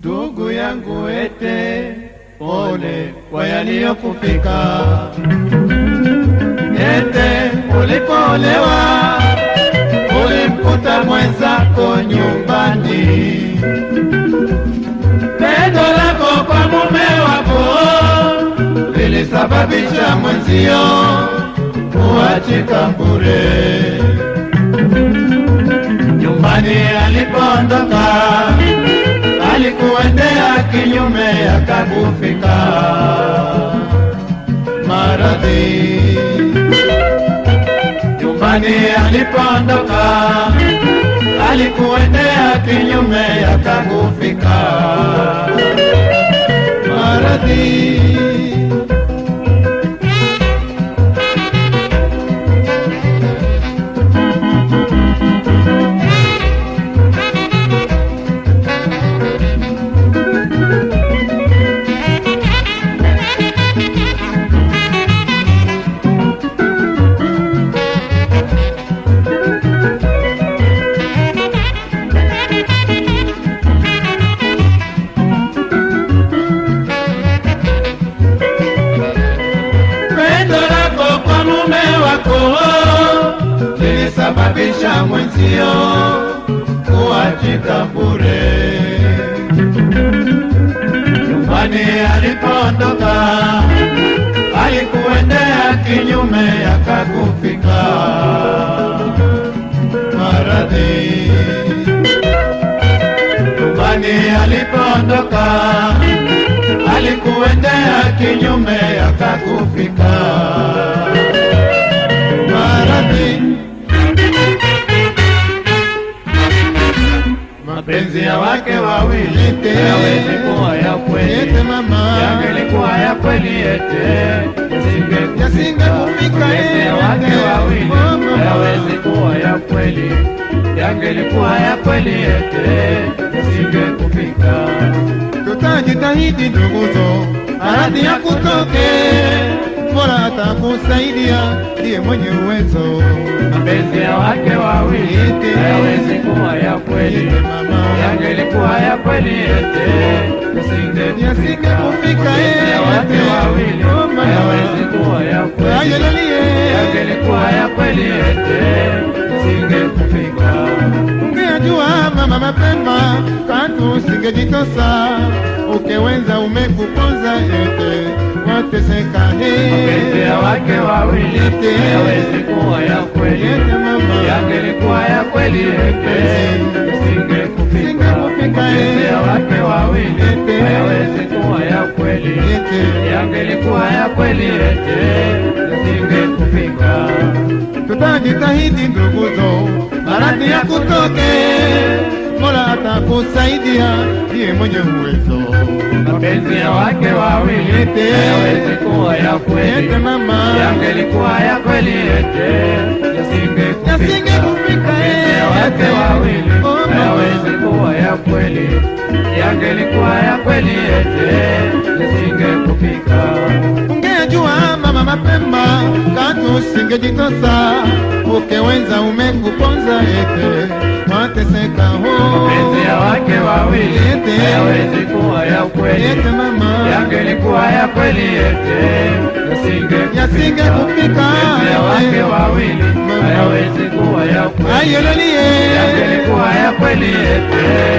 Ndugu yangu ete, pole kwa yaliyokufika. Ete, ulipoolewa ulimkuta mwenzako nyumbani. Pendo lako kwa mume wako lilisababisha mwenzio kuachika bure. Nyumbani alipoondoka Nyumbani alipoondoka alikuendea kinyume, akakufika lilisababisha mwenzio kuachika bure. Nyumbani alipoondoka alikuendea kinyume, akakufika maradhi. Nyumbani alipoondoka alikuendea kinyume, akakufika Mapenzi ya wake wawili hayawezi kuwa ya kweli, Ete mama. yangelikuwa ya kweli ete Yasingekufika yasingekufika. Mapenzi ya wake wawili. Mama. hayawezi kuwa ya kweli, yangelikuwa ya kweli ete yasingekufika. tutajitahidi nduguzo, maradhi ya kutoke, Mola atakusaidia, ndiye mwenye uwezo. Mapenzi ya wake wawili. Hayawezi kuwa ya kweli, mama. Yangelikuwa ya kweli ete. Mapenzi ya wake wawili. Hayawezi kuwa ya kweli, yangelikuwa ya kweli ete. Yasingekufika. ungejua mama mapema, katu usingejitosa, ukeweza umekuponza ete, wateseka Mapenzi ya wake wawili. Hayawezi kuwa ya kweli, yangelikuwa ya kweli ete yangelikuwa ya kweli ete yasingekufika. tutajitahidi ndugu nduguzo, maradhi ya kutoke, Mola atakusaidia, ndiye mwenye uwezo. Mapenzi ya wake wawili Ete. hayawezi kuwa ya kweli, Ete mama. yangelikuwa ya kweli ete yasingekufika. Yasingekufika, wake wawili Oh, kuwa ya kweli, yangelikuwa ya kweli ete katu uke wenza umekuponza ete, wateseka ho. Mapenzi ya wake wawili Ete. hayawezi kuwa ya kweli, Ete mama. yangelikuwa ya kweli ete. Yasinge kupika Mapenzi ya wake wawili hayawezi kuwa ya kweli, Ayelalie, yangelikuwa ya kweli ete